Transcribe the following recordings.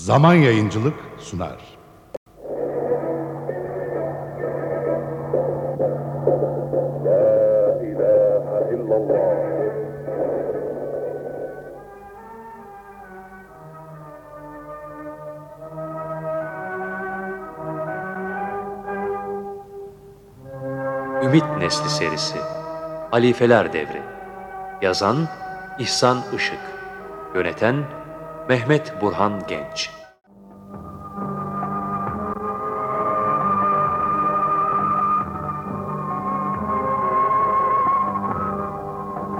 Zaman Yayıncılık sunar. Ümit Nesli Serisi Alifeler Devri Yazan İhsan Işık Yöneten Mehmet Burhan Genç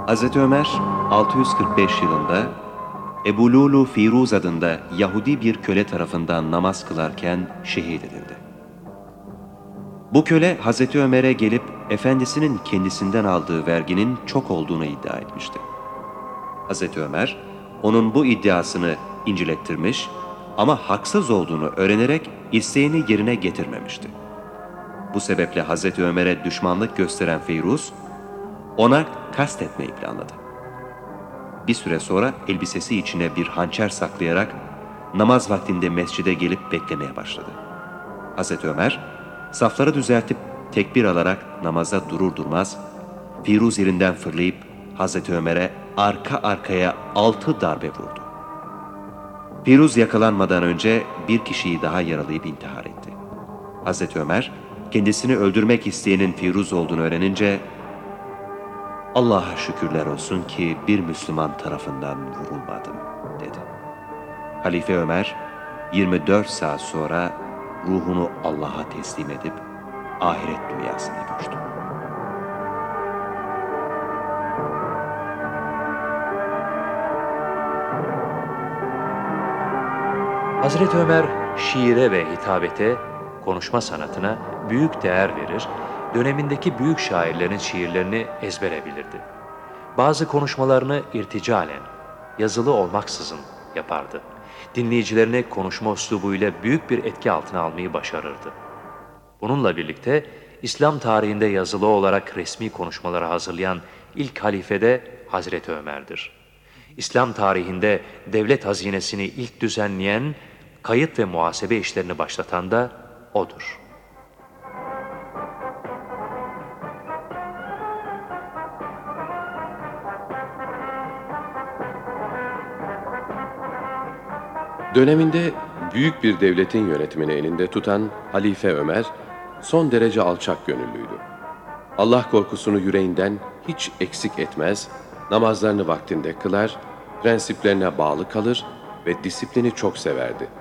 Hz. Ömer 645 yılında Ebu Lulu Firuz adında Yahudi bir köle tarafından namaz kılarken şehit edildi. Bu köle Hz. Ömer'e gelip efendisinin kendisinden aldığı verginin çok olduğunu iddia etmişti. Hz. Ömer onun bu iddiasını incilettirmiş ama haksız olduğunu öğrenerek isteğini yerine getirmemişti. Bu sebeple Hz. Ömer'e düşmanlık gösteren Feyruz, ona kastetmeyi planladı. Bir süre sonra elbisesi içine bir hançer saklayarak namaz vaktinde mescide gelip beklemeye başladı. Hazreti Ömer safları düzeltip tekbir alarak namaza durur durmaz Firuz yerinden fırlayıp Hazreti Ömer'e arka arkaya altı darbe vurdu. Firuz yakalanmadan önce bir kişiyi daha yaralayıp intihar etti. Hazreti Ömer kendisini öldürmek isteyenin Firuz olduğunu öğrenince Allah'a şükürler olsun ki bir Müslüman tarafından vurulmadım dedi. Halife Ömer 24 saat sonra ruhunu Allah'a teslim edip ahiret dünyasına göçtü. Hazreti Ömer şiire ve hitabete, konuşma sanatına büyük değer verir, dönemindeki büyük şairlerin şiirlerini ezbere bilirdi. Bazı konuşmalarını irticalen, yazılı olmaksızın yapardı. Dinleyicilerini konuşma üslubuyla büyük bir etki altına almayı başarırdı. Bununla birlikte İslam tarihinde yazılı olarak resmi konuşmaları hazırlayan ilk halife de Hazreti Ömer'dir. İslam tarihinde devlet hazinesini ilk düzenleyen, kayıt ve muhasebe işlerini başlatan da odur. Döneminde büyük bir devletin yönetimini elinde tutan Halife Ömer son derece alçak gönüllüydü. Allah korkusunu yüreğinden hiç eksik etmez, namazlarını vaktinde kılar, prensiplerine bağlı kalır ve disiplini çok severdi.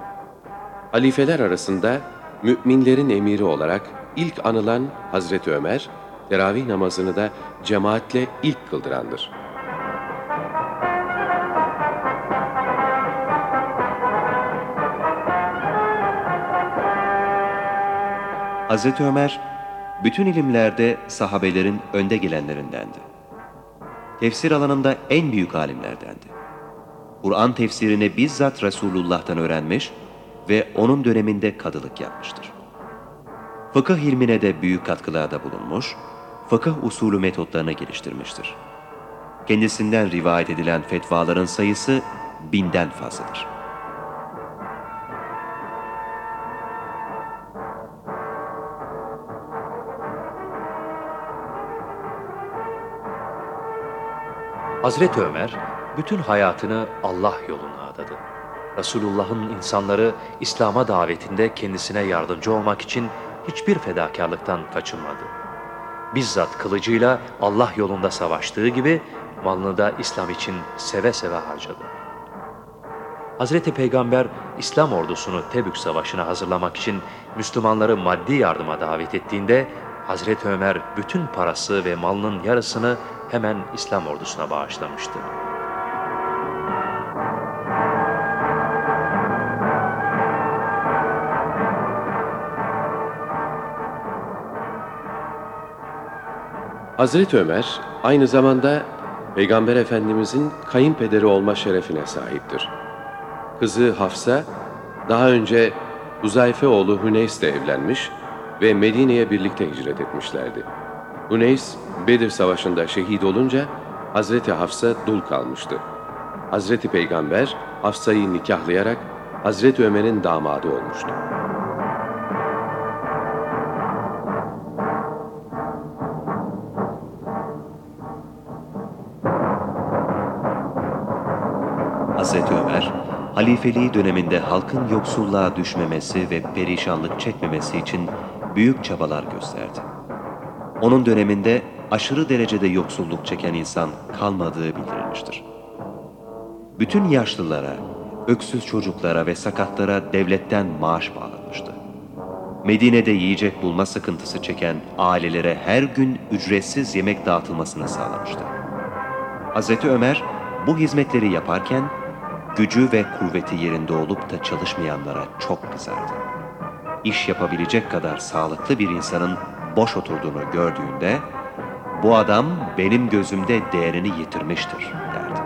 Halifeler arasında müminlerin emiri olarak ilk anılan Hazreti Ömer, teravih namazını da cemaatle ilk kıldırandır. Hazreti Ömer bütün ilimlerde sahabelerin önde gelenlerindendi. Tefsir alanında en büyük alimlerdendi. Kur'an tefsirini bizzat Resulullah'tan öğrenmiş ve onun döneminde kadılık yapmıştır. Fıkıh ilmine de büyük katkılarda bulunmuş, fıkıh usulü metotlarını geliştirmiştir. Kendisinden rivayet edilen fetvaların sayısı binden fazladır. Hazreti Ömer bütün hayatını Allah yoluna adadı. Resulullah'ın insanları İslam'a davetinde kendisine yardımcı olmak için hiçbir fedakarlıktan kaçınmadı. Bizzat kılıcıyla Allah yolunda savaştığı gibi malını da İslam için seve seve harcadı. Hazreti Peygamber İslam ordusunu Tebük Savaşı'na hazırlamak için Müslümanları maddi yardıma davet ettiğinde Hazreti Ömer bütün parası ve malının yarısını hemen İslam ordusuna bağışlamıştı. Hazreti Ömer aynı zamanda Peygamber Efendimizin kayınpederi olma şerefine sahiptir. Kızı Hafsa daha önce Huzayfe oğlu Hüneys ile evlenmiş ve Medine'ye birlikte hicret etmişlerdi. Hüneys Bedir Savaşı'nda şehit olunca Hazreti Hafsa dul kalmıştı. Hazreti Peygamber Hafsa'yı nikahlayarak Hazreti Ömer'in damadı olmuştu. Halifeliği döneminde halkın yoksulluğa düşmemesi ve perişanlık çekmemesi için büyük çabalar gösterdi. Onun döneminde aşırı derecede yoksulluk çeken insan kalmadığı bildirilmiştir. Bütün yaşlılara, öksüz çocuklara ve sakatlara devletten maaş bağlanmıştı. Medine'de yiyecek bulma sıkıntısı çeken ailelere her gün ücretsiz yemek dağıtılmasını sağlamıştı. Hz. Ömer bu hizmetleri yaparken gücü ve kuvveti yerinde olup da çalışmayanlara çok kızardı. İş yapabilecek kadar sağlıklı bir insanın boş oturduğunu gördüğünde bu adam benim gözümde değerini yitirmiştir derdi.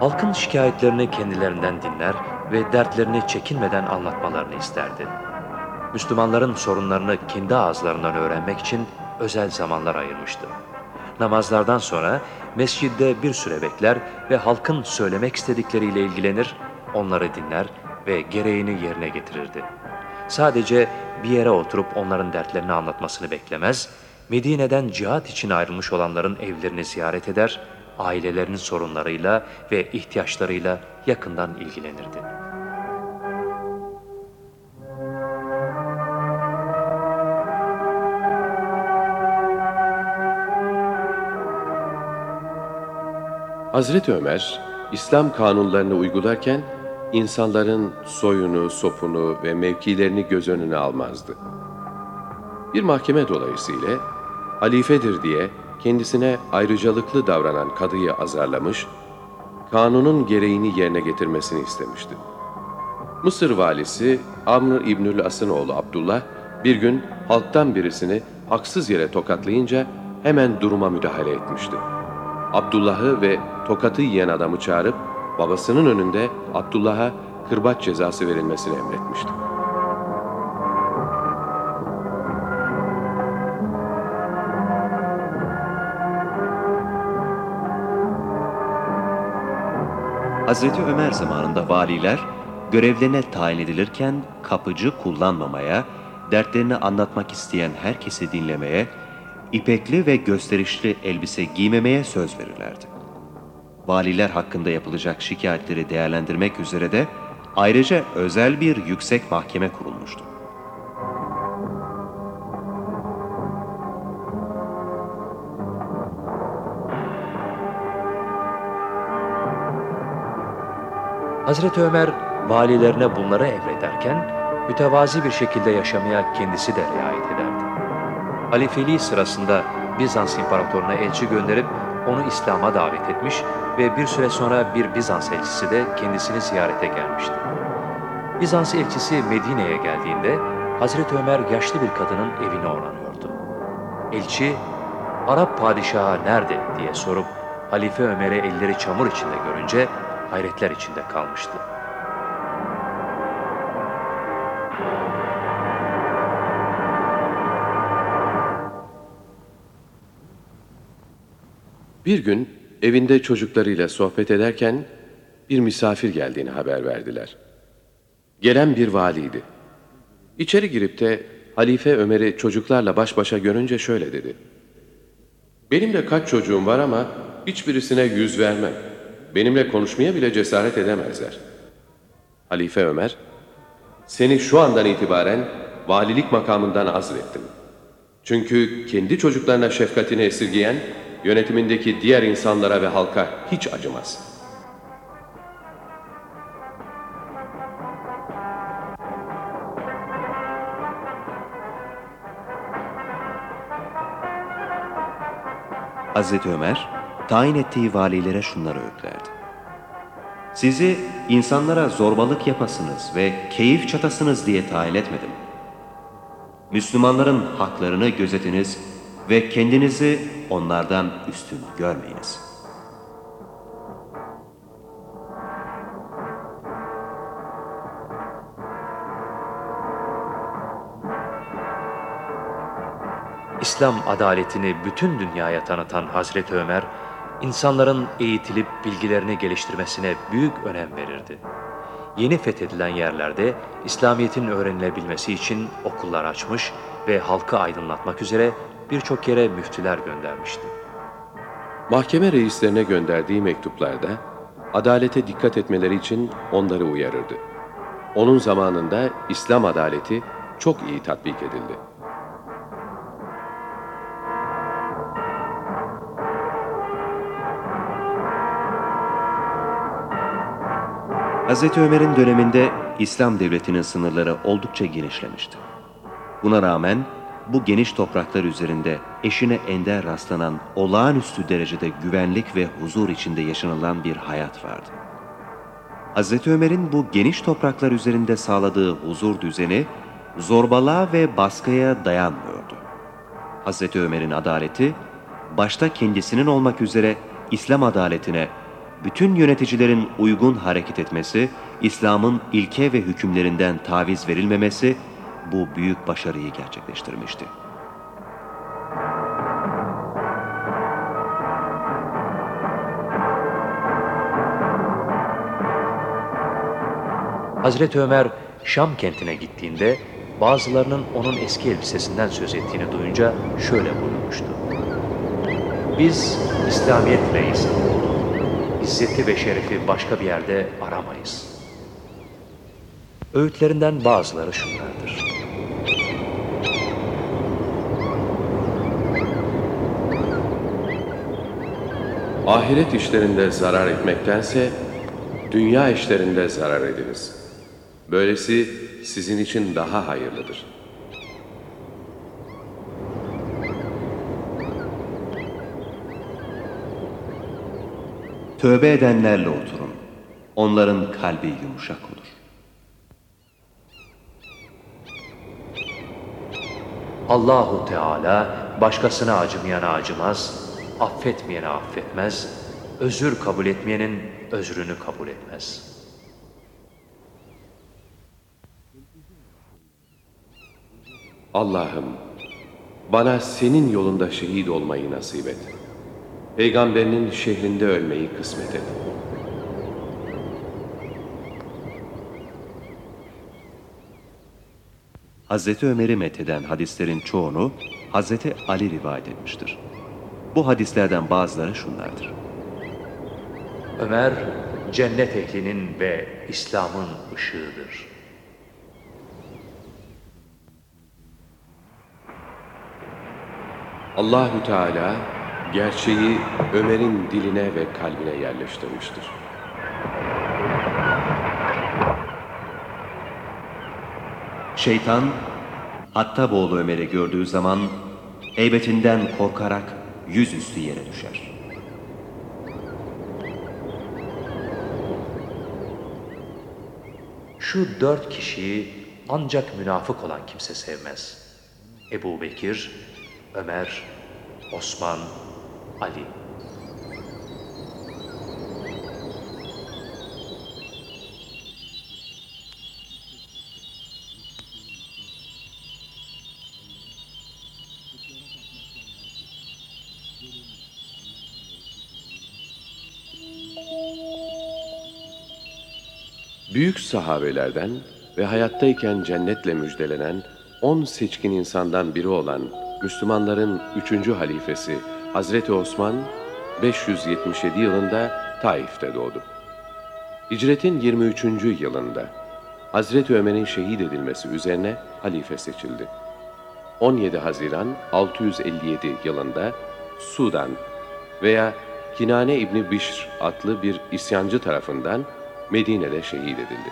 Halkın şikayetlerini kendilerinden dinler ve dertlerini çekinmeden anlatmalarını isterdi. Müslümanların sorunlarını kendi ağızlarından öğrenmek için özel zamanlar ayırmıştı. Namazlardan sonra mescidde bir süre bekler ve halkın söylemek istedikleriyle ilgilenir, onları dinler ve gereğini yerine getirirdi. Sadece bir yere oturup onların dertlerini anlatmasını beklemez, Medine'den cihat için ayrılmış olanların evlerini ziyaret eder, ailelerinin sorunlarıyla ve ihtiyaçlarıyla yakından ilgilenirdi. Hazreti Ömer, İslam kanunlarını uygularken insanların soyunu, sopunu ve mevkilerini göz önüne almazdı. Bir mahkeme dolayısıyla halifedir diye kendisine ayrıcalıklı davranan kadıyı azarlamış, kanunun gereğini yerine getirmesini istemişti. Mısır valisi Amr İbnül As'ın oğlu Abdullah bir gün halktan birisini haksız yere tokatlayınca hemen duruma müdahale etmişti. Abdullah'ı ve tokatı yiyen adamı çağırıp babasının önünde Abdullah'a kırbaç cezası verilmesini emretmişti. Hazreti Ömer zamanında valiler görevlerine tayin edilirken kapıcı kullanmamaya, dertlerini anlatmak isteyen herkesi dinlemeye, ipekli ve gösterişli elbise giymemeye söz verirlerdi. Valiler hakkında yapılacak şikayetleri değerlendirmek üzere de ayrıca özel bir yüksek mahkeme kurulmuştu. Hazreti Ömer valilerine bunları emrederken mütevazi bir şekilde yaşamaya kendisi de riayet ederdi. Halifeliği sırasında Bizans imparatoruna elçi gönderip onu İslam'a davet etmiş ve bir süre sonra bir Bizans elçisi de kendisini ziyarete gelmişti. Bizans elçisi Medine'ye geldiğinde Hazreti Ömer yaşlı bir kadının evine uğranıyordu. Elçi, Arap padişahı nerede diye sorup Halife Ömer'i elleri çamur içinde görünce hayretler içinde kalmıştı. Bir gün evinde çocuklarıyla sohbet ederken bir misafir geldiğini haber verdiler. Gelen bir valiydi. İçeri girip de Halife Ömer'i çocuklarla baş başa görünce şöyle dedi. Benim de kaç çocuğum var ama hiçbirisine yüz vermem. Benimle konuşmaya bile cesaret edemezler. Halife Ömer, seni şu andan itibaren valilik makamından azlettim. Çünkü kendi çocuklarına şefkatini esirgeyen, yönetimindeki diğer insanlara ve halka hiç acımaz. Hazreti Ömer, tayin ettiği valilere şunları öğütlerdi. Sizi insanlara zorbalık yapasınız ve keyif çatasınız diye tayin etmedim. Müslümanların haklarını gözetiniz ve kendinizi onlardan üstün görmeyiniz. İslam adaletini bütün dünyaya tanıtan Hazreti Ömer, insanların eğitilip bilgilerini geliştirmesine büyük önem verirdi. Yeni fethedilen yerlerde İslamiyet'in öğrenilebilmesi için okullar açmış ve halkı aydınlatmak üzere birçok yere müftüler göndermişti. Mahkeme reislerine gönderdiği mektuplarda adalete dikkat etmeleri için onları uyarırdı. Onun zamanında İslam adaleti çok iyi tatbik edildi. Hz. Ömer'in döneminde İslam devletinin sınırları oldukça genişlemişti. Buna rağmen bu geniş topraklar üzerinde eşine ender rastlanan olağanüstü derecede güvenlik ve huzur içinde yaşanılan bir hayat vardı. Hz. Ömer'in bu geniş topraklar üzerinde sağladığı huzur düzeni zorbalığa ve baskıya dayanmıyordu. Hz. Ömer'in adaleti başta kendisinin olmak üzere İslam adaletine bütün yöneticilerin uygun hareket etmesi, İslam'ın ilke ve hükümlerinden taviz verilmemesi bu büyük başarıyı gerçekleştirmişti. Hazreti Ömer Şam kentine gittiğinde bazılarının onun eski elbisesinden söz ettiğini duyunca şöyle buyurmuştu. Biz İslamiyetleyiz. İzzeti ve şerefi başka bir yerde aramayız. Öğütlerinden bazıları şunlardır. Ahiret işlerinde zarar etmektense dünya işlerinde zarar ediniz. Böylesi sizin için daha hayırlıdır. Tövbe edenlerle oturun. Onların kalbi yumuşak olur. Allahu Teala başkasına acımayana acımaz, affetmeyene affetmez, özür kabul etmeyenin özrünü kabul etmez. Allah'ım bana senin yolunda şehit olmayı nasip et. Peygamberinin şehrinde ölmeyi kısmet et. Hazreti Ömer'i metheden hadislerin çoğunu Hazreti Ali rivayet etmiştir. Bu hadislerden bazıları şunlardır. Ömer, cennet ehlinin ve İslam'ın ışığıdır. Allahü Teala gerçeği Ömer'in diline ve kalbine yerleştirmiştir. Şeytan, Hattab oğlu Ömer'i gördüğü zaman heybetinden korkarak yüzüstü yere düşer. Şu dört kişiyi ancak münafık olan kimse sevmez. Ebu Bekir, Ömer, Osman, Ali. Büyük sahabelerden ve hayattayken cennetle müjdelenen on seçkin insandan biri olan Müslümanların üçüncü halifesi Hazreti Osman 577 yılında Taif'te doğdu. Hicretin 23. yılında Hazreti Ömer'in şehit edilmesi üzerine halife seçildi. 17 Haziran 657 yılında Sudan veya Kinane İbni Bişr adlı bir isyancı tarafından Medine'de şehit edildi.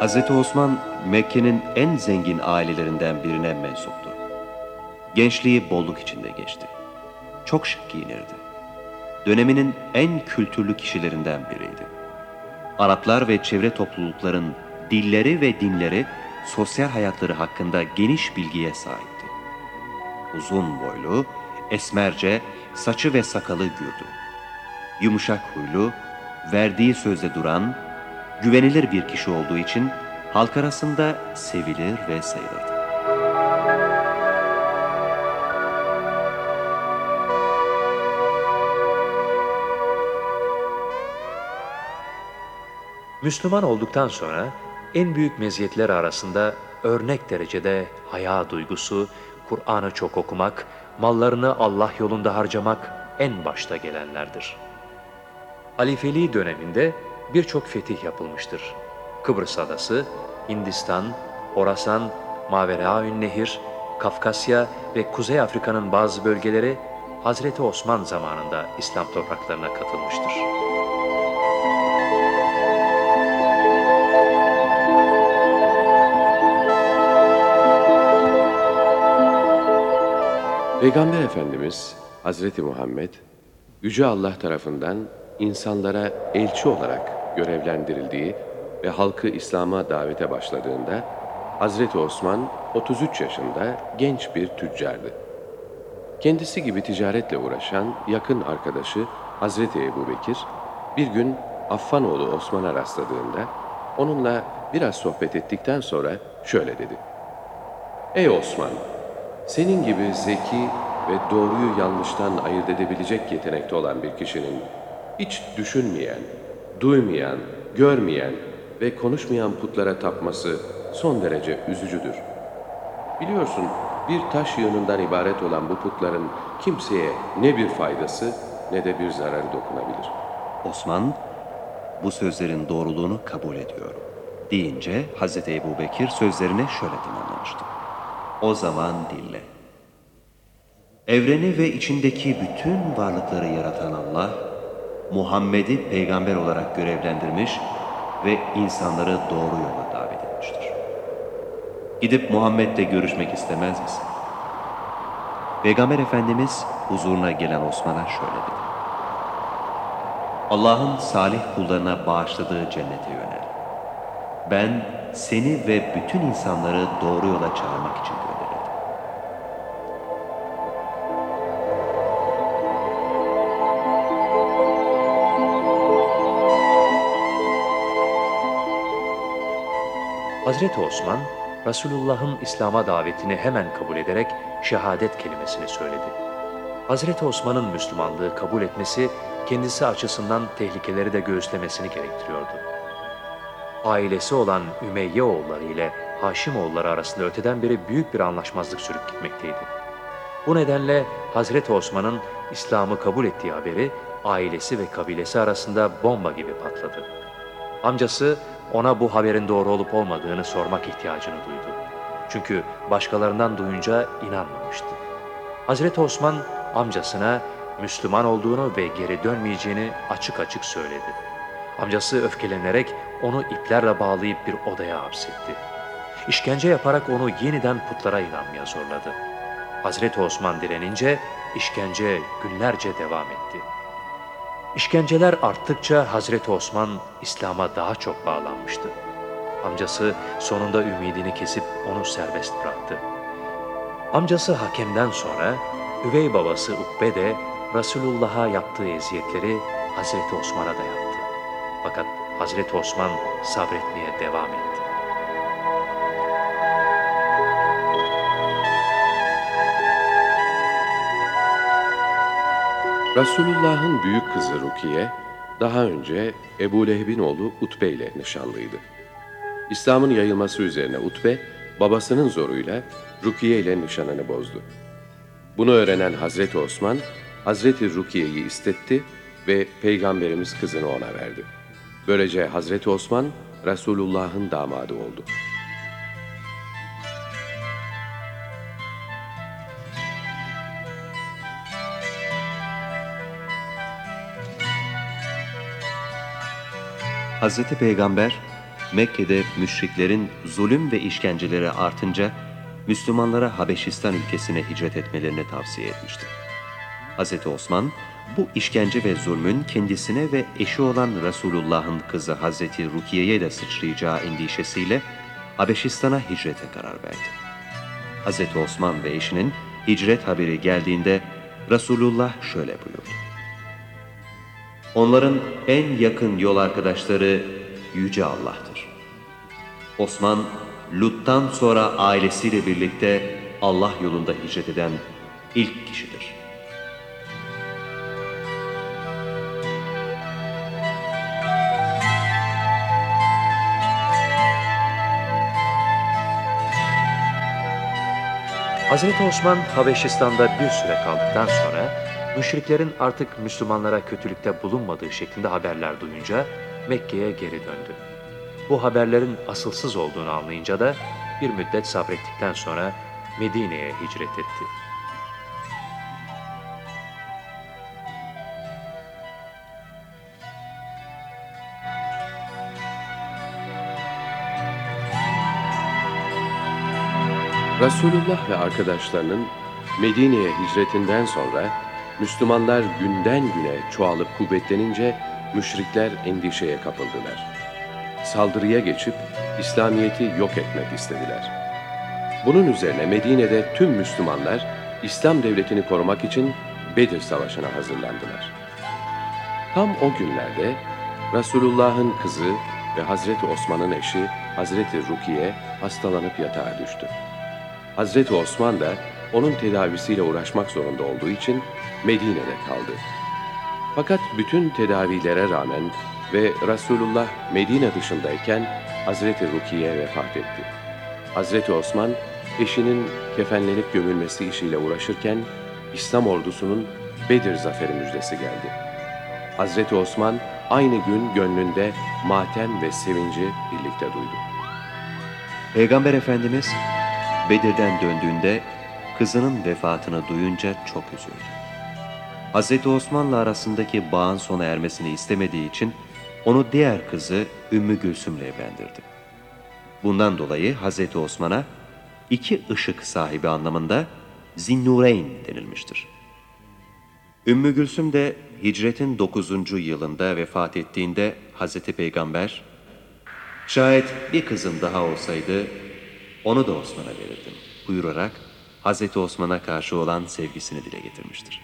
Hazreti Osman Mekke'nin en zengin ailelerinden birine mensuptu. Gençliği bolluk içinde geçti. Çok şık giyinirdi. Döneminin en kültürlü kişilerinden biriydi. Araplar ve çevre toplulukların dilleri ve dinleri, sosyal hayatları hakkında geniş bilgiye sahipti. Uzun boylu, esmerce, saçı ve sakalı gürdü. Yumuşak huylu, verdiği sözde duran, güvenilir bir kişi olduğu için halk arasında sevilir ve sayılırdı. Müslüman olduktan sonra en büyük meziyetler arasında örnek derecede haya duygusu, Kur'an'ı çok okumak, mallarını Allah yolunda harcamak en başta gelenlerdir. Halifeliği döneminde birçok fetih yapılmıştır. Kıbrıs Adası, Hindistan, Horasan, Maveraün Nehir, Kafkasya ve Kuzey Afrika'nın bazı bölgeleri Hazreti Osman zamanında İslam topraklarına katılmıştır. Peygamber Efendimiz Hazreti Muhammed, Yüce Allah tarafından insanlara elçi olarak görevlendirildiği ve halkı İslam'a davete başladığında, Hazreti Osman 33 yaşında genç bir tüccardı. Kendisi gibi ticaretle uğraşan yakın arkadaşı Hazreti Ebu Bekir, bir gün Affanoğlu Osman'a rastladığında, onunla biraz sohbet ettikten sonra şöyle dedi. Ey Osman! Senin gibi zeki ve doğruyu yanlıştan ayırt edebilecek yetenekte olan bir kişinin hiç düşünmeyen, duymayan, görmeyen ve konuşmayan putlara tapması son derece üzücüdür. Biliyorsun bir taş yığınından ibaret olan bu putların kimseye ne bir faydası ne de bir zararı dokunabilir. Osman, bu sözlerin doğruluğunu kabul ediyorum. Deyince Hazreti Ebu Bekir sözlerine şöyle tamamlamıştı. O zaman dinle. Evreni ve içindeki bütün varlıkları yaratan Allah, Muhammed'i peygamber olarak görevlendirmiş ve insanları doğru yola davet etmiştir. Gidip Muhammed'le görüşmek istemez misin? Peygamber Efendimiz huzuruna gelen Osman'a şöyle dedi. Allah'ın salih kullarına bağışladığı cennete yönel. Ben seni ve bütün insanları doğru yola çağırmak için gönderildim. Hazreti Osman, Resulullah'ın İslam'a davetini hemen kabul ederek şehadet kelimesini söyledi. Hazreti Osman'ın Müslümanlığı kabul etmesi kendisi açısından tehlikeleri de göğüslemesini gerektiriyordu. Ailesi olan Ümeyye oğulları ile Haşim oğulları arasında öteden beri büyük bir anlaşmazlık sürüp gitmekteydi. Bu nedenle Hazreti Osman'ın İslam'ı kabul ettiği haberi ailesi ve kabilesi arasında bomba gibi patladı. Amcası ona bu haberin doğru olup olmadığını sormak ihtiyacını duydu. Çünkü başkalarından duyunca inanmamıştı. Hazreti Osman amcasına Müslüman olduğunu ve geri dönmeyeceğini açık açık söyledi. Amcası öfkelenerek onu iplerle bağlayıp bir odaya hapsetti. İşkence yaparak onu yeniden putlara inanmaya zorladı. Hazreti Osman direnince işkence günlerce devam etti. İşkenceler arttıkça Hazreti Osman İslam'a daha çok bağlanmıştı. Amcası sonunda ümidini kesip onu serbest bıraktı. Amcası hakemden sonra üvey babası Ukbe de Resulullah'a yaptığı eziyetleri Hazreti Osman'a da yaptı. Fakat Hazreti Osman sabretmeye devam etti. Resulullah'ın büyük kızı Rukiye, daha önce Ebu Leheb'in oğlu Utbe ile nişanlıydı. İslam'ın yayılması üzerine Utbe, babasının zoruyla Rukiye ile nişanını bozdu. Bunu öğrenen Hazreti Osman, Hazreti Rukiye'yi istetti ve Peygamberimiz kızını ona verdi. Böylece Hazreti Osman, Resulullah'ın damadı oldu. Hazreti Peygamber Mekke'de müşriklerin zulüm ve işkenceleri artınca Müslümanlara Habeşistan ülkesine hicret etmelerini tavsiye etmişti. Hazreti Osman bu işkence ve zulmün kendisine ve eşi olan Resulullah'ın kızı Hazreti Rukiye'ye de sıçrayacağı endişesiyle Habeşistan'a hicrete karar verdi. Hazreti Osman ve eşinin hicret haberi geldiğinde Resulullah şöyle buyurdu. Onların en yakın yol arkadaşları Yüce Allah'tır. Osman, Lut'tan sonra ailesiyle birlikte Allah yolunda hicret eden ilk kişidir. Hazreti Osman Habeşistan'da bir süre kaldıktan sonra müşriklerin artık Müslümanlara kötülükte bulunmadığı şeklinde haberler duyunca Mekke'ye geri döndü. Bu haberlerin asılsız olduğunu anlayınca da bir müddet sabrettikten sonra Medine'ye hicret etti. Resulullah ve arkadaşlarının Medine'ye hicretinden sonra Müslümanlar günden güne çoğalıp kuvvetlenince müşrikler endişeye kapıldılar. Saldırıya geçip İslamiyet'i yok etmek istediler. Bunun üzerine Medine'de tüm Müslümanlar İslam devletini korumak için Bedir Savaşı'na hazırlandılar. Tam o günlerde Resulullah'ın kızı ve Hazreti Osman'ın eşi Hazreti Rukiye hastalanıp yatağa düştü. Hazreti Osman da onun tedavisiyle uğraşmak zorunda olduğu için Medine'de kaldı. Fakat bütün tedavilere rağmen ve Resulullah Medine dışındayken Hazreti Rukiye vefat etti. Hazreti Osman eşinin kefenlenip gömülmesi işiyle uğraşırken İslam ordusunun Bedir zaferi müjdesi geldi. Hazreti Osman aynı gün gönlünde matem ve sevinci birlikte duydu. Peygamber Efendimiz Bedir'den döndüğünde kızının vefatını duyunca çok üzüldü. Hz. Osman'la arasındaki bağın sona ermesini istemediği için onu diğer kızı Ümmü Gülsüm'le evlendirdi. Bundan dolayı Hz. Osman'a iki ışık sahibi anlamında Zinnureyn denilmiştir. Ümmü Gülsüm de hicretin 9. yılında vefat ettiğinde Hz. Peygamber, şayet bir kızım daha olsaydı onu da Osman'a verirdim buyurarak Hz. Osman'a karşı olan sevgisini dile getirmiştir.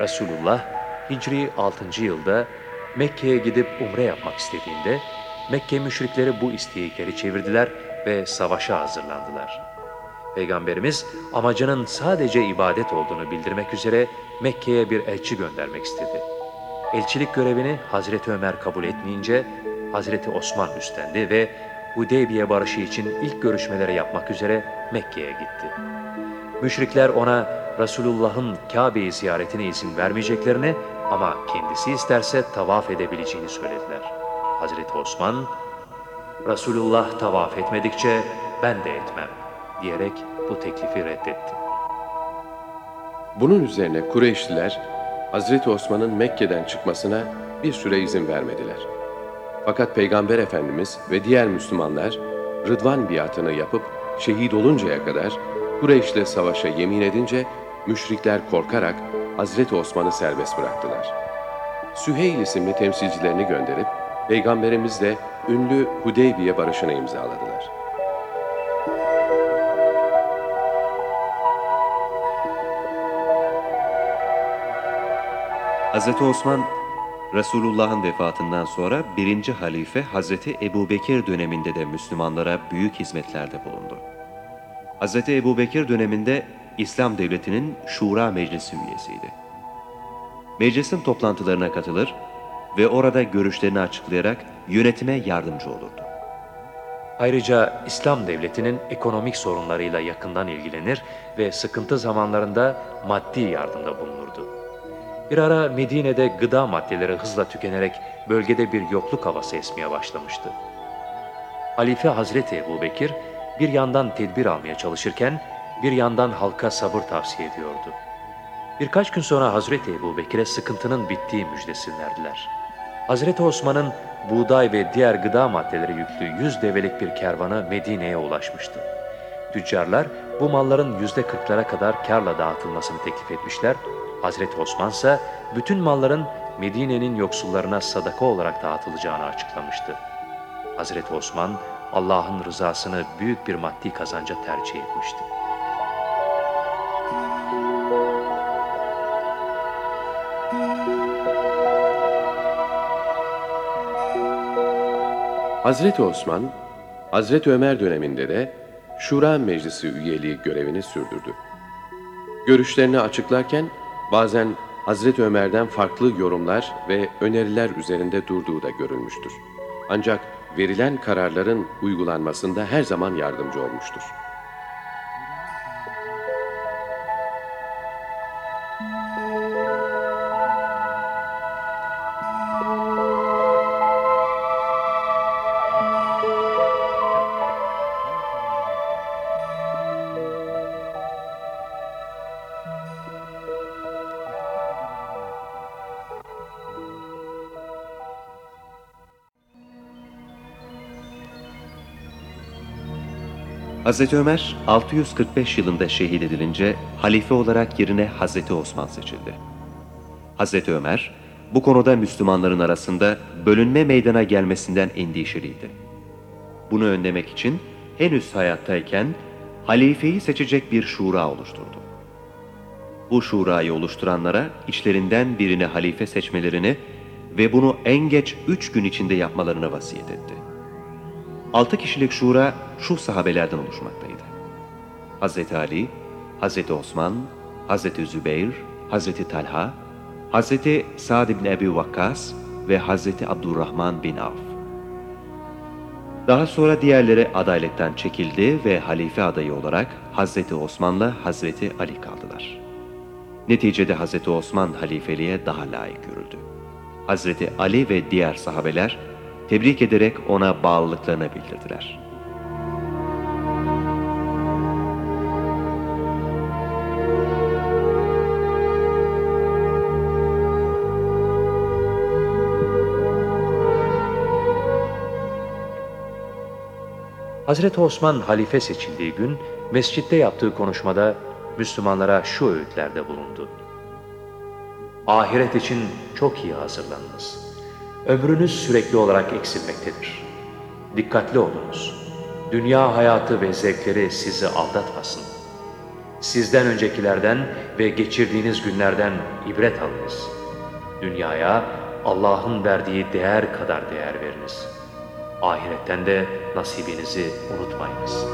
Resulullah Hicri 6. yılda Mekke'ye gidip umre yapmak istediğinde Mekke müşrikleri bu isteği geri çevirdiler ve savaşa hazırlandılar. Peygamberimiz amacının sadece ibadet olduğunu bildirmek üzere Mekke'ye bir elçi göndermek istedi. Elçilik görevini Hazreti Ömer kabul etmeyince Hazreti Osman üstlendi ve Hudeybiye barışı için ilk görüşmeleri yapmak üzere Mekke'ye gitti. Müşrikler ona Resulullah'ın Kabe'yi ziyaretine izin vermeyeceklerini ama kendisi isterse tavaf edebileceğini söylediler. Hazreti Osman, Resulullah tavaf etmedikçe ben de etmem diyerek bu teklifi reddetti. Bunun üzerine Kureyşliler Hazreti Osman'ın Mekke'den çıkmasına bir süre izin vermediler. Fakat Peygamber Efendimiz ve diğer Müslümanlar Rıdvan biatını yapıp şehit oluncaya kadar Kureyş'le savaşa yemin edince müşrikler korkarak Hazreti Osman'ı serbest bıraktılar. Süheyl isimli temsilcilerini gönderip Peygamberimizle ünlü Hudeybiye barışını imzaladılar. Hz. Osman, Resulullah'ın vefatından sonra birinci halife Hz. Ebu Bekir döneminde de Müslümanlara büyük hizmetlerde bulundu. Hz. Ebu Bekir döneminde İslam Devleti'nin Şura Meclisi üyesiydi. Meclisin toplantılarına katılır ve orada görüşlerini açıklayarak yönetime yardımcı olurdu. Ayrıca İslam devletinin ekonomik sorunlarıyla yakından ilgilenir ve sıkıntı zamanlarında maddi yardımda bulunurdu. Bir ara Medine'de gıda maddeleri hızla tükenerek bölgede bir yokluk havası esmeye başlamıştı. Halife Hazreti Ebu Bekir bir yandan tedbir almaya çalışırken bir yandan halka sabır tavsiye ediyordu. Birkaç gün sonra Hazreti Ebu Bekir'e sıkıntının bittiği müjdesini verdiler. Hazreti Osman'ın buğday ve diğer gıda maddeleri yüklü yüz develik bir kervanı Medine'ye ulaşmıştı. Tüccarlar bu malların yüzde kırklara kadar karla dağıtılmasını teklif etmişler. Hazreti Osman ise bütün malların Medine'nin yoksullarına sadaka olarak dağıtılacağını açıklamıştı. Hazreti Osman Allah'ın rızasını büyük bir maddi kazanca tercih etmişti. Hazreti Osman, Hazreti Ömer döneminde de Şura Meclisi üyeliği görevini sürdürdü. Görüşlerini açıklarken bazen Hazreti Ömer'den farklı yorumlar ve öneriler üzerinde durduğu da görülmüştür. Ancak verilen kararların uygulanmasında her zaman yardımcı olmuştur. Hazreti Ömer 645 yılında şehit edilince halife olarak yerine Hazreti Osman seçildi. Hazreti Ömer bu konuda Müslümanların arasında bölünme meydana gelmesinden endişeliydi. Bunu önlemek için henüz hayattayken halifeyi seçecek bir şura oluşturdu. Bu şurayı oluşturanlara içlerinden birini halife seçmelerini ve bunu en geç üç gün içinde yapmalarını vasiyet etti. Altı kişilik şura şu sahabelerden oluşmaktaydı. Hazreti Ali, Hazreti Osman, Hazreti Zübeyir, Hazreti Talha, Hazreti Sa'd ibn Ebi Vakkas ve Hazreti Abdurrahman bin Avf. Daha sonra diğerleri adaletten çekildi ve halife adayı olarak Hazreti Osman'la Hazreti Ali kaldılar. Neticede Hazreti Osman halifeliğe daha layık görüldü. Hazreti Ali ve diğer sahabeler tebrik ederek ona bağlılıklarını bildirdiler. Hazreti Osman halife seçildiği gün mescitte yaptığı konuşmada Müslümanlara şu öğütlerde bulundu. Ahiret için çok iyi hazırlanınız. Ömrünüz sürekli olarak eksilmektedir. Dikkatli olunuz. Dünya hayatı ve zevkleri sizi aldatmasın. Sizden öncekilerden ve geçirdiğiniz günlerden ibret alınız. Dünyaya Allah'ın verdiği değer kadar değer veriniz. Ahiretten de nasibinizi unutmayınız.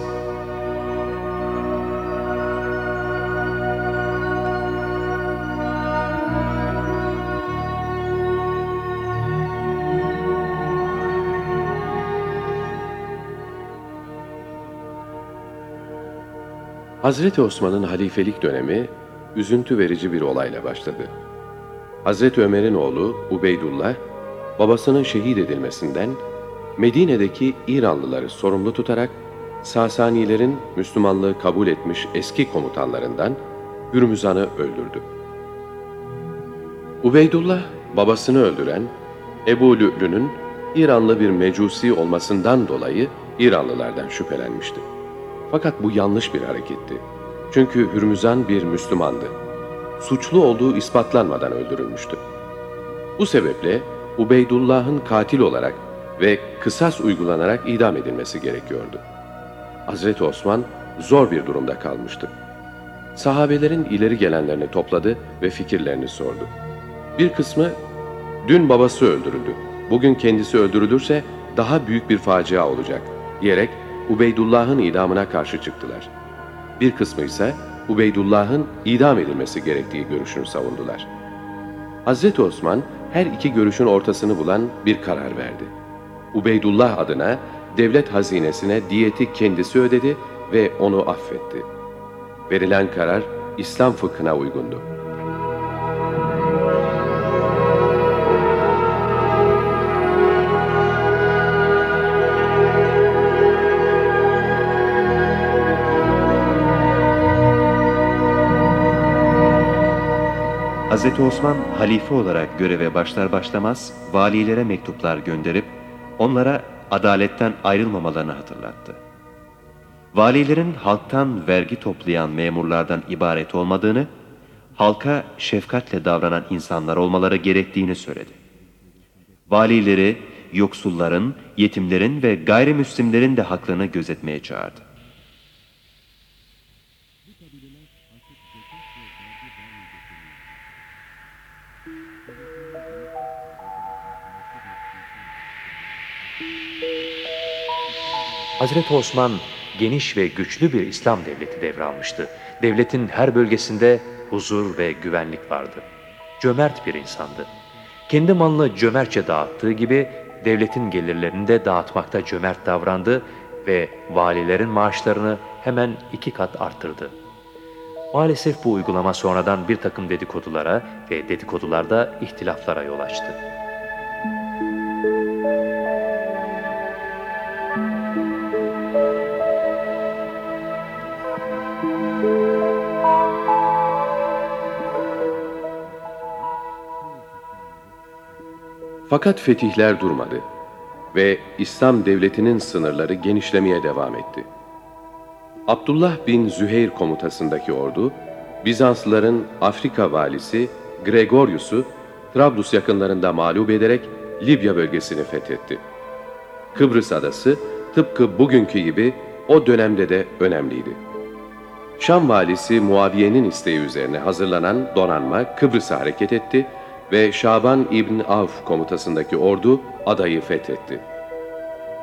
Hazreti Osman'ın halifelik dönemi üzüntü verici bir olayla başladı. Hazreti Ömer'in oğlu Ubeydullah, babasının şehit edilmesinden Medine'deki İranlıları sorumlu tutarak Sasanilerin Müslümanlığı kabul etmiş eski komutanlarından Hürmüzan'ı öldürdü. Ubeydullah babasını öldüren Ebu Lü'lü'nün İranlı bir mecusi olmasından dolayı İranlılardan şüphelenmişti. Fakat bu yanlış bir hareketti. Çünkü Hürmüzan bir Müslümandı. Suçlu olduğu ispatlanmadan öldürülmüştü. Bu sebeple Ubeydullah'ın katil olarak ve kısas uygulanarak idam edilmesi gerekiyordu. Hazreti Osman zor bir durumda kalmıştı. Sahabelerin ileri gelenlerini topladı ve fikirlerini sordu. Bir kısmı, dün babası öldürüldü, bugün kendisi öldürülürse daha büyük bir facia olacak diyerek Ubeydullah'ın idamına karşı çıktılar. Bir kısmı ise Ubeydullah'ın idam edilmesi gerektiği görüşünü savundular. Hazreti Osman her iki görüşün ortasını bulan bir karar verdi. Ubeydullah adına devlet hazinesine diyeti kendisi ödedi ve onu affetti. Verilen karar İslam fıkhına uygundu. Hz. Osman halife olarak göreve başlar başlamaz valilere mektuplar gönderip onlara adaletten ayrılmamalarını hatırlattı. Valilerin halktan vergi toplayan memurlardan ibaret olmadığını, halka şefkatle davranan insanlar olmaları gerektiğini söyledi. Valileri yoksulların, yetimlerin ve gayrimüslimlerin de haklarını gözetmeye çağırdı. Hazreti Osman geniş ve güçlü bir İslam devleti devralmıştı. Devletin her bölgesinde huzur ve güvenlik vardı. Cömert bir insandı. Kendi malını cömertçe dağıttığı gibi devletin gelirlerini de dağıtmakta cömert davrandı ve valilerin maaşlarını hemen iki kat arttırdı. Maalesef bu uygulama sonradan bir takım dedikodulara ve dedikodularda ihtilaflara yol açtı. Fakat fetihler durmadı ve İslam devletinin sınırları genişlemeye devam etti. Abdullah bin Züheyr komutasındaki ordu, Bizanslıların Afrika valisi Gregorius'u Trablus yakınlarında mağlup ederek Libya bölgesini fethetti. Kıbrıs adası tıpkı bugünkü gibi o dönemde de önemliydi. Şam valisi Muaviye'nin isteği üzerine hazırlanan donanma Kıbrıs'a hareket etti ve Şaban İbn Avf komutasındaki ordu adayı fethetti.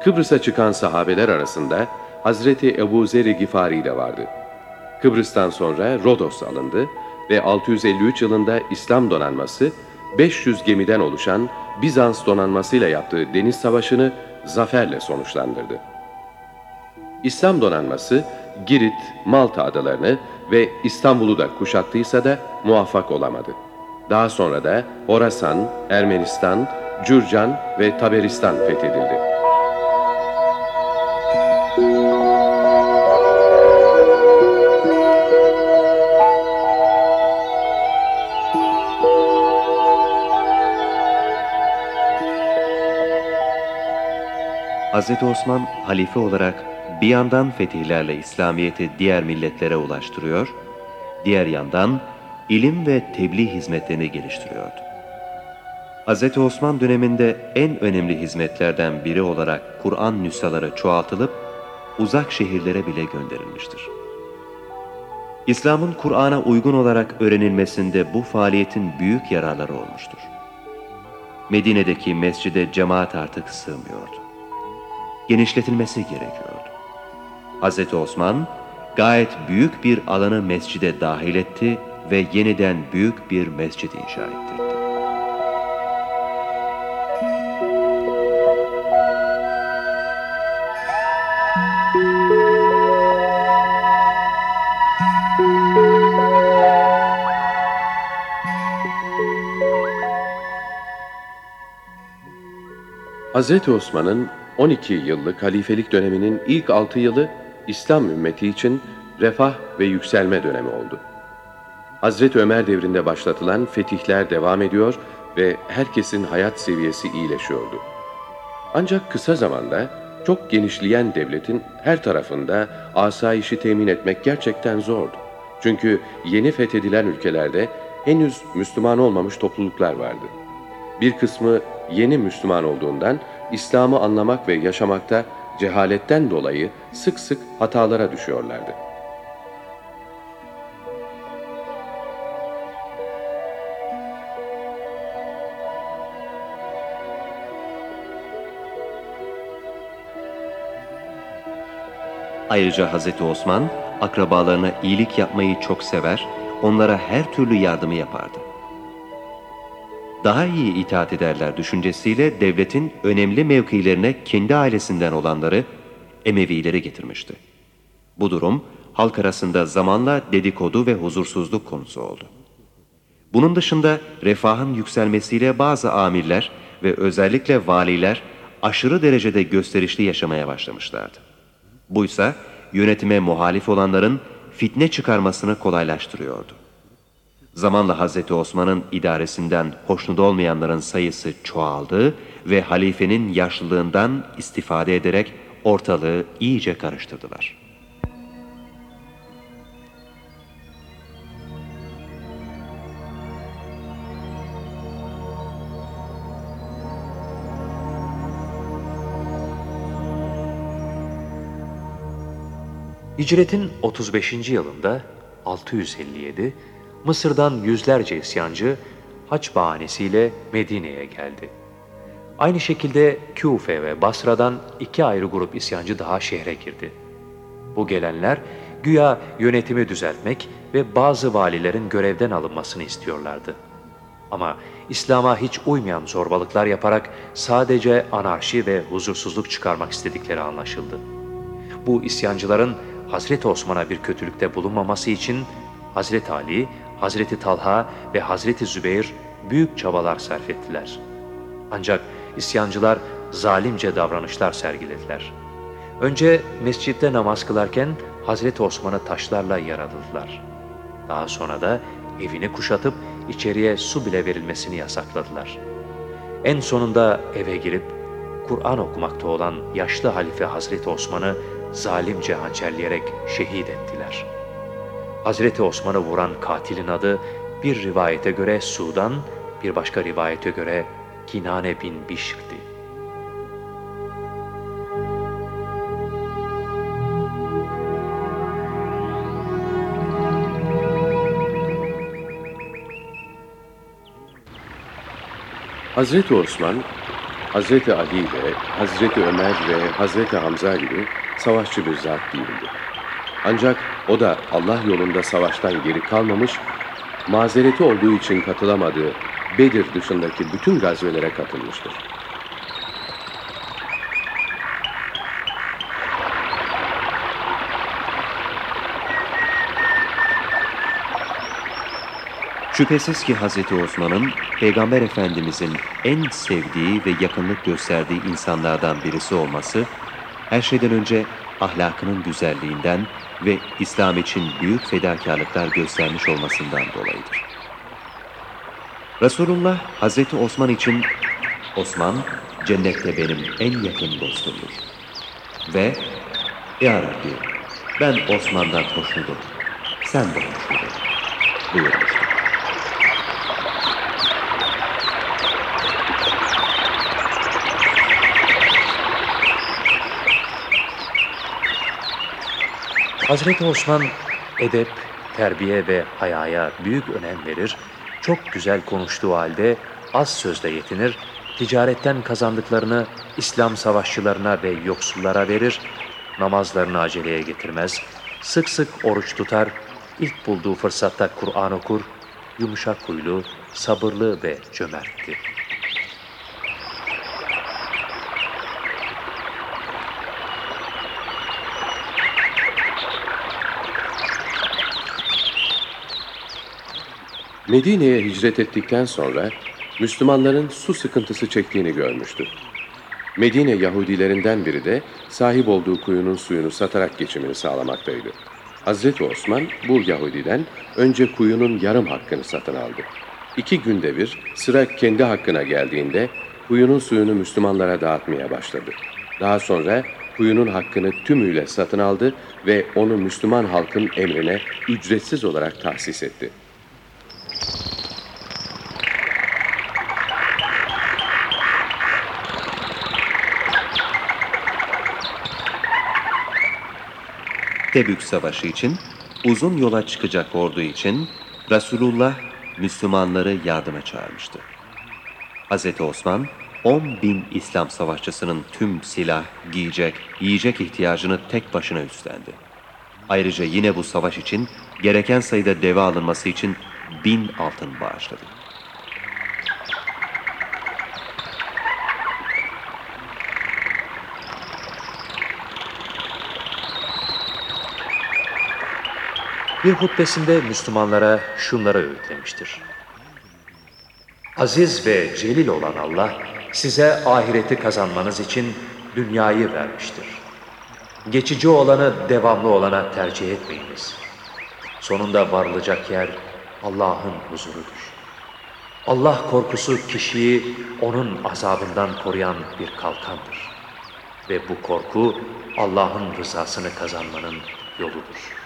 Kıbrıs'a çıkan sahabeler arasında Hazreti Ebu Zer-i Gifari de vardı. Kıbrıs'tan sonra Rodos alındı ve 653 yılında İslam donanması 500 gemiden oluşan Bizans donanmasıyla yaptığı deniz savaşını zaferle sonuçlandırdı. İslam donanması Girit, Malta adalarını ve İstanbul'u da kuşattıysa da muvaffak olamadı. Daha sonra da Horasan, Ermenistan, Cürcan ve Taberistan fethedildi. Hz. Osman halife olarak bir yandan fetihlerle İslamiyet'i diğer milletlere ulaştırıyor, diğer yandan ilim ve tebliğ hizmetlerini geliştiriyordu. Hz. Osman döneminde en önemli hizmetlerden biri olarak Kur'an nüshaları çoğaltılıp uzak şehirlere bile gönderilmiştir. İslam'ın Kur'an'a uygun olarak öğrenilmesinde bu faaliyetin büyük yararları olmuştur. Medine'deki mescide cemaat artık sığmıyordu. Genişletilmesi gerekiyordu. Hz. Osman gayet büyük bir alanı mescide dahil etti ve yeniden büyük bir mescid inşa ettirdi. Hz. Osman'ın 12 yıllık halifelik döneminin ilk 6 yılı İslam ümmeti için refah ve yükselme dönemi oldu. Hazreti Ömer devrinde başlatılan fetihler devam ediyor ve herkesin hayat seviyesi iyileşiyordu. Ancak kısa zamanda çok genişleyen devletin her tarafında asayişi temin etmek gerçekten zordu. Çünkü yeni fethedilen ülkelerde henüz Müslüman olmamış topluluklar vardı. Bir kısmı yeni Müslüman olduğundan İslam'ı anlamak ve yaşamakta cehaletten dolayı sık sık hatalara düşüyorlardı. Ayrıca Hz. Osman akrabalarına iyilik yapmayı çok sever, onlara her türlü yardımı yapardı. Daha iyi itaat ederler düşüncesiyle devletin önemli mevkilerine kendi ailesinden olanları Emevileri getirmişti. Bu durum halk arasında zamanla dedikodu ve huzursuzluk konusu oldu. Bunun dışında refahın yükselmesiyle bazı amirler ve özellikle valiler aşırı derecede gösterişli yaşamaya başlamışlardı. Buysa yönetime muhalif olanların fitne çıkarmasını kolaylaştırıyordu. Zamanla Hazreti Osman'ın idaresinden hoşnut olmayanların sayısı çoğaldı ve halifenin yaşlılığından istifade ederek ortalığı iyice karıştırdılar. Hicretin 35. yılında 657 Mısır'dan yüzlerce isyancı haç bahanesiyle Medine'ye geldi. Aynı şekilde Küfe ve Basra'dan iki ayrı grup isyancı daha şehre girdi. Bu gelenler güya yönetimi düzeltmek ve bazı valilerin görevden alınmasını istiyorlardı. Ama İslam'a hiç uymayan zorbalıklar yaparak sadece anarşi ve huzursuzluk çıkarmak istedikleri anlaşıldı. Bu isyancıların Hazreti Osman'a bir kötülükte bulunmaması için Hazreti Ali, Hazreti Talha ve Hazreti Zübeyir büyük çabalar sarf ettiler. Ancak isyancılar zalimce davranışlar sergilediler. Önce mescitte namaz kılarken Hazreti Osman'ı taşlarla yaraladılar. Daha sonra da evini kuşatıp içeriye su bile verilmesini yasakladılar. En sonunda eve girip Kur'an okumakta olan yaşlı halife Hazreti Osman'ı zalimce hançerleyerek şehit ettiler. Hazreti Osman'ı vuran katilin adı bir rivayete göre Sudan, bir başka rivayete göre Kinane bin Bişr'di. Hazreti Osman, Hazreti Ali ile Hazreti Ömer ve Hazreti Hamza gibi savaşçı bir zat değildi. Ancak o da Allah yolunda savaştan geri kalmamış, mazereti olduğu için katılamadığı Bedir dışındaki bütün gazvelere katılmıştır. Şüphesiz ki Hazreti Osman'ın Peygamber Efendimizin en sevdiği ve yakınlık gösterdiği insanlardan birisi olması, her şeyden önce ahlakının güzelliğinden ve İslam için büyük fedakarlıklar göstermiş olmasından dolayıdır. Resulullah Hazreti Osman için Osman cennette benim en yakın dostumdur. Ve Ya Rabbi ben Osman'dan hoşnutum. Sen de hoşnutun. Buyurmuştur. Hazreti Osman edep, terbiye ve hayaya büyük önem verir, çok güzel konuştuğu halde az sözle yetinir, ticaretten kazandıklarını İslam savaşçılarına ve yoksullara verir, namazlarını aceleye getirmez, sık sık oruç tutar, ilk bulduğu fırsatta Kur'an okur, yumuşak huylu, sabırlı ve cömertti. Medine'ye hicret ettikten sonra Müslümanların su sıkıntısı çektiğini görmüştü. Medine Yahudilerinden biri de sahip olduğu kuyunun suyunu satarak geçimini sağlamaktaydı. Hazreti Osman bu Yahudiden önce kuyunun yarım hakkını satın aldı. İki günde bir sıra kendi hakkına geldiğinde kuyunun suyunu Müslümanlara dağıtmaya başladı. Daha sonra kuyunun hakkını tümüyle satın aldı ve onu Müslüman halkın emrine ücretsiz olarak tahsis etti. Tebük Savaşı için, uzun yola çıkacak ordu için Resulullah Müslümanları yardıma çağırmıştı. Hz. Osman, 10 bin İslam savaşçısının tüm silah, giyecek, yiyecek ihtiyacını tek başına üstlendi. Ayrıca yine bu savaş için gereken sayıda deve alınması için bin altın bağışladı. Bir hutbesinde Müslümanlara şunları öğütlemiştir. Aziz ve celil olan Allah size ahireti kazanmanız için dünyayı vermiştir. Geçici olanı devamlı olana tercih etmeyiniz. Sonunda varılacak yer Allah'ın huzurudur. Allah korkusu kişiyi onun azabından koruyan bir kalkandır. Ve bu korku Allah'ın rızasını kazanmanın yoludur.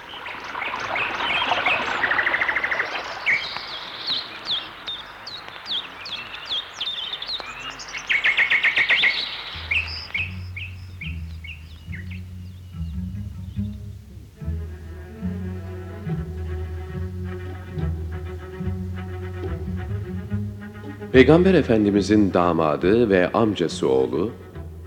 Peygamber Efendimizin damadı ve amcası oğlu,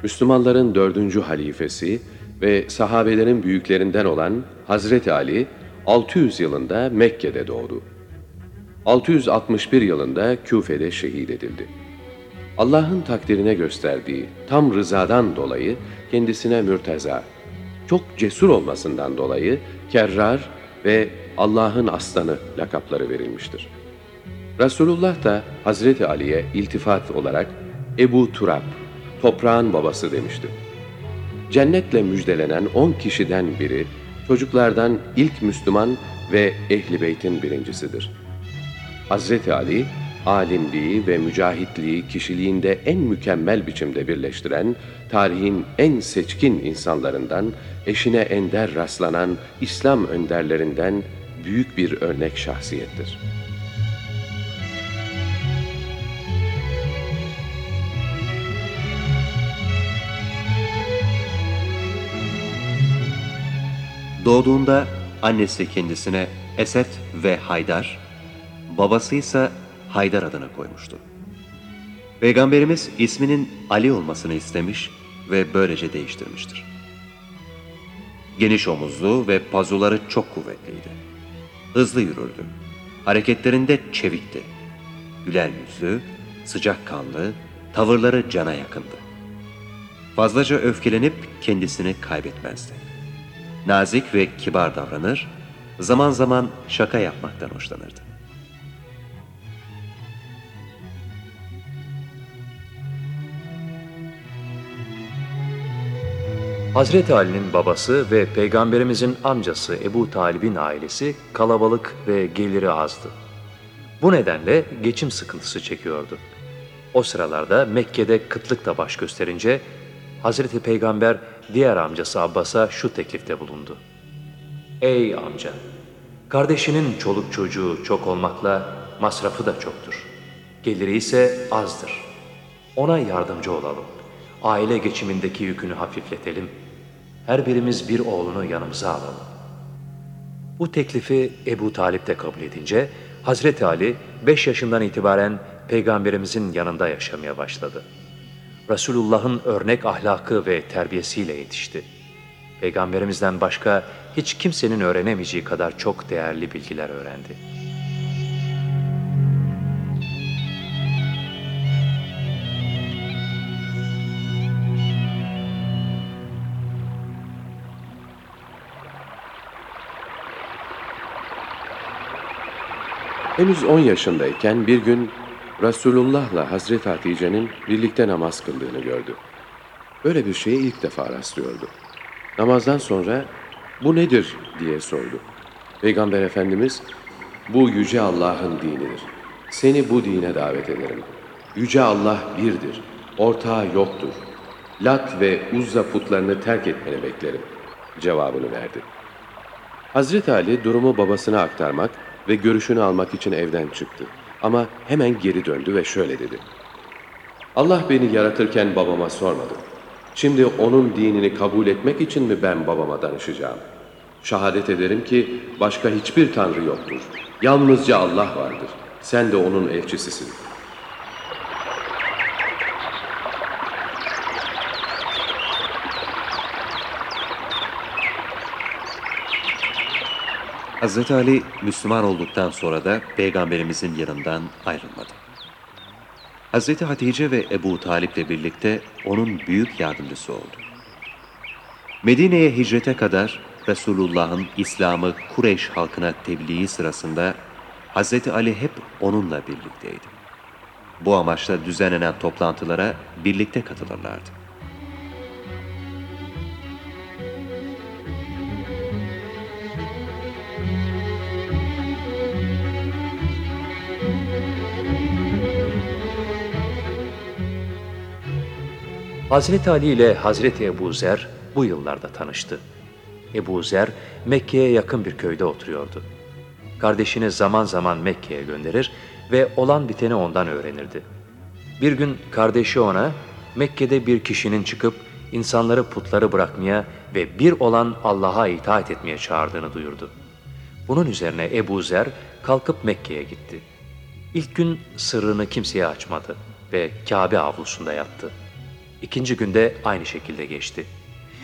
Müslümanların dördüncü halifesi ve sahabelerin büyüklerinden olan Hazreti Ali, 600 yılında Mekke'de doğdu. 661 yılında Küfe'de şehit edildi. Allah'ın takdirine gösterdiği tam rızadan dolayı kendisine mürteza, çok cesur olmasından dolayı Kerrar ve Allah'ın aslanı lakapları verilmiştir. Resulullah da Hazreti Ali'ye iltifat olarak Ebu Turab, toprağın babası demişti. Cennetle müjdelenen on kişiden biri, çocuklardan ilk Müslüman ve Ehli Beyt'in birincisidir. Hazreti Ali, alimliği ve mücahitliği kişiliğinde en mükemmel biçimde birleştiren, tarihin en seçkin insanlarından, eşine ender rastlanan İslam önderlerinden büyük bir örnek şahsiyettir. Doğduğunda annesi kendisine Esed ve Haydar, babası ise Haydar adını koymuştu. Peygamberimiz isminin Ali olmasını istemiş ve böylece değiştirmiştir. Geniş omuzlu ve pazuları çok kuvvetliydi. Hızlı yürürdü. Hareketlerinde çevikti. Güler yüzlü, sıcakkanlı, tavırları cana yakındı. Fazlaca öfkelenip kendisini kaybetmezdi. Nazik ve kibar davranır, zaman zaman şaka yapmaktan hoşlanırdı. Hazreti Ali'nin babası ve Peygamberimizin amcası Ebu Talib'in ailesi kalabalık ve geliri azdı. Bu nedenle geçim sıkıntısı çekiyordu. O sıralarda Mekke'de kıtlık da baş gösterince Hazreti Peygamber diğer amcası Abbas'a şu teklifte bulundu. Ey amca! Kardeşinin çoluk çocuğu çok olmakla masrafı da çoktur. Geliri ise azdır. Ona yardımcı olalım. Aile geçimindeki yükünü hafifletelim. Her birimiz bir oğlunu yanımıza alalım. Bu teklifi Ebu Talip de kabul edince Hazreti Ali 5 yaşından itibaren Peygamberimizin yanında yaşamaya başladı. Resulullah'ın örnek ahlakı ve terbiyesiyle yetişti. Peygamberimizden başka hiç kimsenin öğrenemeyeceği kadar çok değerli bilgiler öğrendi. Henüz 10 yaşındayken bir gün Resulullah'la Hazreti Hatice'nin birlikte namaz kıldığını gördü. Böyle bir şeye ilk defa rastlıyordu. Namazdan sonra bu nedir diye sordu. Peygamber Efendimiz bu yüce Allah'ın dinidir. Seni bu dine davet ederim. Yüce Allah birdir. Ortağı yoktur. Lat ve Uzza putlarını terk etmeni beklerim. Cevabını verdi. Hazreti Ali durumu babasına aktarmak ve görüşünü almak için evden çıktı. Ama hemen geri döndü ve şöyle dedi. Allah beni yaratırken babama sormadı. Şimdi onun dinini kabul etmek için mi ben babama danışacağım? Şahadet ederim ki başka hiçbir tanrı yoktur. Yalnızca Allah vardır. Sen de onun elçisisin. Hz. Ali Müslüman olduktan sonra da Peygamberimizin yanından ayrılmadı. Hz. Hatice ve Ebu Talip'le birlikte onun büyük yardımcısı oldu. Medine'ye hicrete kadar Resulullah'ın İslam'ı Kureyş halkına tebliği sırasında Hz. Ali hep onunla birlikteydi. Bu amaçla düzenlenen toplantılara birlikte katılırlardı. Hazreti Ali ile Hazreti Ebu Zer bu yıllarda tanıştı. Ebu Zer Mekke'ye yakın bir köyde oturuyordu. Kardeşini zaman zaman Mekke'ye gönderir ve olan biteni ondan öğrenirdi. Bir gün kardeşi ona Mekke'de bir kişinin çıkıp insanları putları bırakmaya ve bir olan Allah'a itaat etmeye çağırdığını duyurdu. Bunun üzerine Ebu Zer kalkıp Mekke'ye gitti. İlk gün sırrını kimseye açmadı ve Kabe avlusunda yattı. İkinci günde aynı şekilde geçti.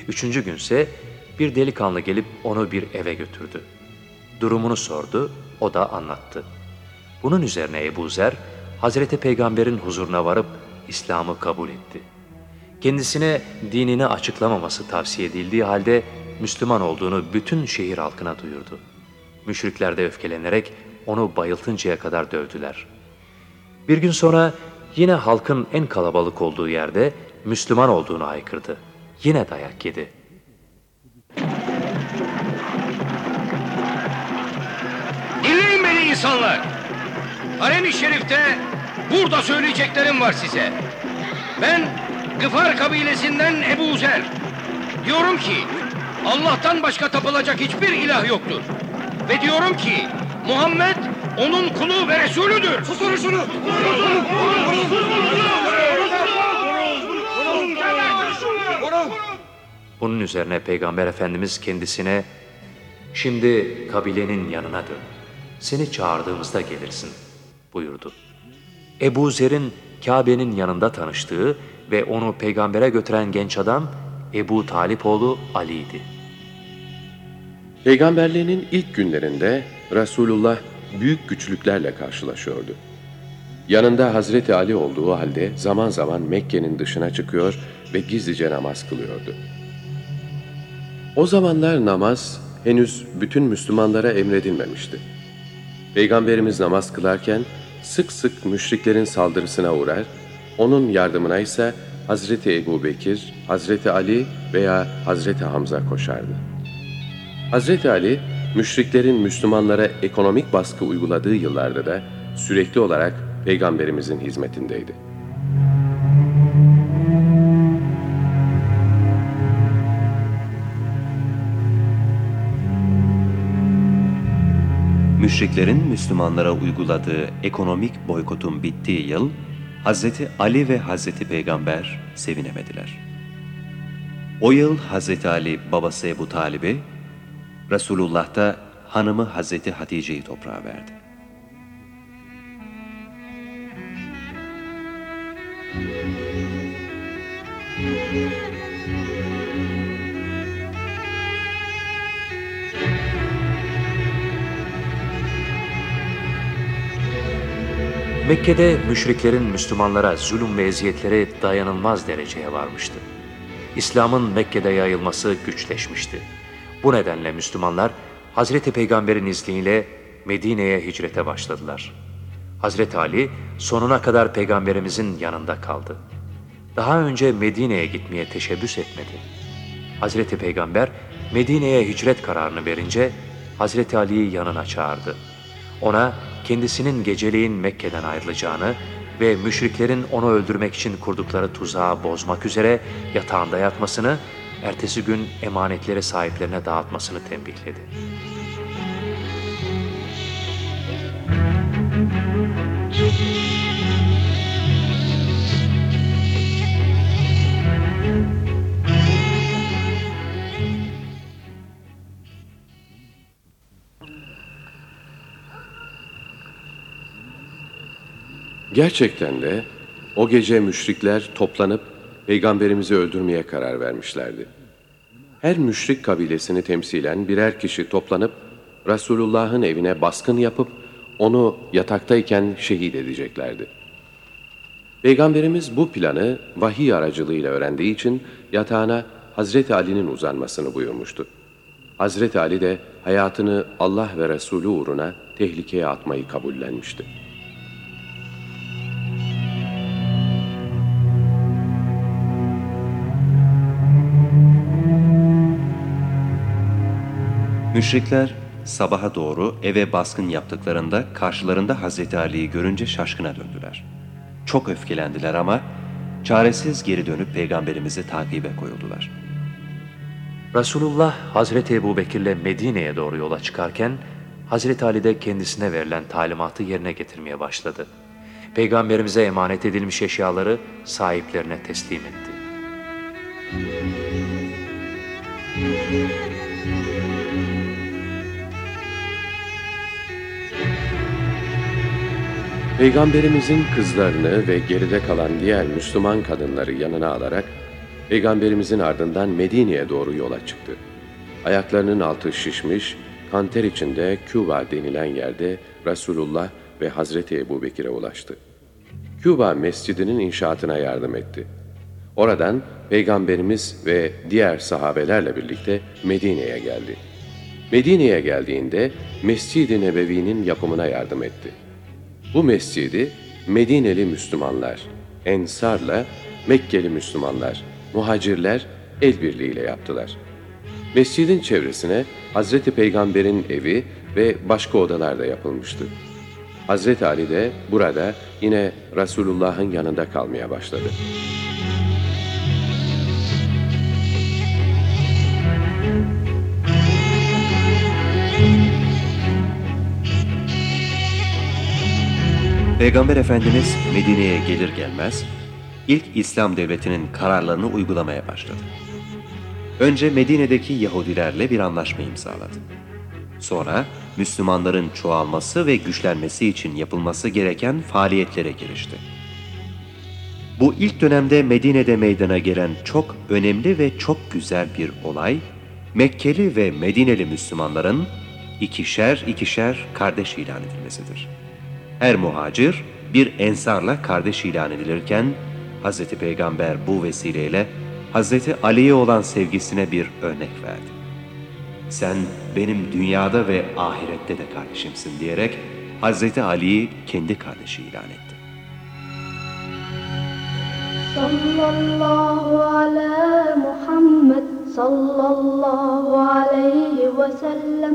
Üçüncü günse bir delikanlı gelip onu bir eve götürdü. Durumunu sordu, o da anlattı. Bunun üzerine Ebu Zer, Hazreti Peygamber'in huzuruna varıp İslam'ı kabul etti. Kendisine dinini açıklamaması tavsiye edildiği halde Müslüman olduğunu bütün şehir halkına duyurdu. Müşrikler de öfkelenerek onu bayıltıncaya kadar dövdüler. Bir gün sonra yine halkın en kalabalık olduğu yerde Müslüman olduğunu haykırdı. Yine dayak yedi. Dinleyin beni insanlar. Harem-i Şerif'te burada söyleyeceklerim var size. Ben Gıfar kabilesinden Ebu Zer. Diyorum ki Allah'tan başka tapılacak hiçbir ilah yoktur. Ve diyorum ki Muhammed onun kulu ve Resulüdür. Susun şunu! Bunun üzerine Peygamber Efendimiz kendisine Şimdi kabilenin yanına dön. Seni çağırdığımızda gelirsin buyurdu. Ebu Zer'in Kabe'nin yanında tanıştığı ve onu peygambere götüren genç adam Ebu Talipoğlu Ali'ydi. Peygamberliğinin ilk günlerinde Resulullah büyük güçlüklerle karşılaşıyordu. Yanında Hazreti Ali olduğu halde zaman zaman Mekke'nin dışına çıkıyor ve gizlice namaz kılıyordu. O zamanlar namaz henüz bütün Müslümanlara emredilmemişti. Peygamberimiz namaz kılarken sık sık müşriklerin saldırısına uğrar, onun yardımına ise Hazreti Ebu Bekir, Hazreti Ali veya Hazreti Hamza koşardı. Hazreti Ali, müşriklerin Müslümanlara ekonomik baskı uyguladığı yıllarda da sürekli olarak Peygamberimizin hizmetindeydi. Müşriklerin Müslümanlara uyguladığı ekonomik boykotun bittiği yıl, Hazreti Ali ve Hazreti Peygamber sevinemediler. O yıl Hazreti Ali babası Ebu Talib'i, Resulullah da hanımı Hazreti Hatice'yi toprağa verdi. Mekke'de müşriklerin Müslümanlara zulüm ve eziyetleri dayanılmaz dereceye varmıştı. İslam'ın Mekke'de yayılması güçleşmişti. Bu nedenle Müslümanlar Hazreti Peygamber'in izniyle Medine'ye hicrete başladılar. Hazreti Ali sonuna kadar Peygamberimizin yanında kaldı. Daha önce Medine'ye gitmeye teşebbüs etmedi. Hazreti Peygamber Medine'ye hicret kararını verince Hazreti Ali'yi yanına çağırdı. Ona kendisinin geceleyin Mekke'den ayrılacağını ve müşriklerin onu öldürmek için kurdukları tuzağı bozmak üzere yatağında yatmasını, ertesi gün emanetleri sahiplerine dağıtmasını tembihledi. Gerçekten de o gece müşrikler toplanıp peygamberimizi öldürmeye karar vermişlerdi. Her müşrik kabilesini temsilen birer kişi toplanıp Resulullah'ın evine baskın yapıp onu yataktayken şehit edeceklerdi. Peygamberimiz bu planı vahiy aracılığıyla öğrendiği için yatağına Hazreti Ali'nin uzanmasını buyurmuştu. Hazreti Ali de hayatını Allah ve Resulü uğruna tehlikeye atmayı kabullenmişti. Müşrikler sabaha doğru eve baskın yaptıklarında karşılarında Hazreti Ali'yi görünce şaşkına döndüler. Çok öfkelendiler ama çaresiz geri dönüp peygamberimizi takibe koyuldular. Resulullah Hazreti Ebu Bekir'le Medine'ye doğru yola çıkarken Hazreti Ali de kendisine verilen talimatı yerine getirmeye başladı. Peygamberimize emanet edilmiş eşyaları sahiplerine teslim etti. Peygamberimizin kızlarını ve geride kalan diğer Müslüman kadınları yanına alarak Peygamberimizin ardından Medine'ye doğru yola çıktı. Ayaklarının altı şişmiş, kanter içinde Küba denilen yerde Resulullah ve Hazreti Ebu Bekir'e ulaştı. Küba mescidinin inşaatına yardım etti. Oradan Peygamberimiz ve diğer sahabelerle birlikte Medine'ye geldi. Medine'ye geldiğinde Mescid-i Nebevi'nin yapımına yardım etti. Bu mescidi Medineli Müslümanlar, Ensar'la Mekkeli Müslümanlar, muhacirler el birliğiyle yaptılar. Mescidin çevresine Hazreti Peygamber'in evi ve başka odalar da yapılmıştı. Hazreti Ali de burada yine Resulullah'ın yanında kalmaya başladı. Peygamber Efendimiz Medine'ye gelir gelmez ilk İslam devletinin kararlarını uygulamaya başladı. Önce Medine'deki Yahudilerle bir anlaşma imzaladı. Sonra Müslümanların çoğalması ve güçlenmesi için yapılması gereken faaliyetlere girişti. Bu ilk dönemde Medine'de meydana gelen çok önemli ve çok güzel bir olay, Mekkeli ve Medineli Müslümanların ikişer ikişer kardeş ilan edilmesidir. Her muhacir bir ensarla kardeş ilan edilirken Hz. Peygamber bu vesileyle Hz. Ali'ye olan sevgisine bir örnek verdi. Sen benim dünyada ve ahirette de kardeşimsin diyerek Hz. Ali'yi kendi kardeşi ilan etti. sallallahu ala Muhammed sallallahu aleyhi ve sellem